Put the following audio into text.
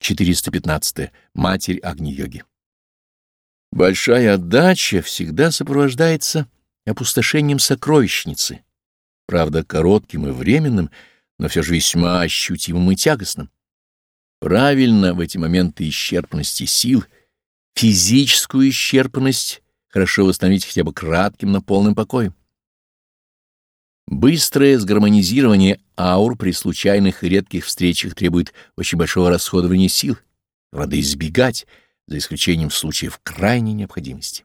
415. Матерь Агни-йоги. Большая отдача всегда сопровождается опустошением сокровищницы, правда, коротким и временным, но все же весьма ощутимым и тягостным. Правильно в эти моменты исчерпанности сил, физическую исчерпанность хорошо восстановить хотя бы кратким, но полным покоем. Быстрое сгармонизирование аур при случайных и редких встречах требует очень большого расходования сил. Надо избегать, за исключением случаев крайней необходимости.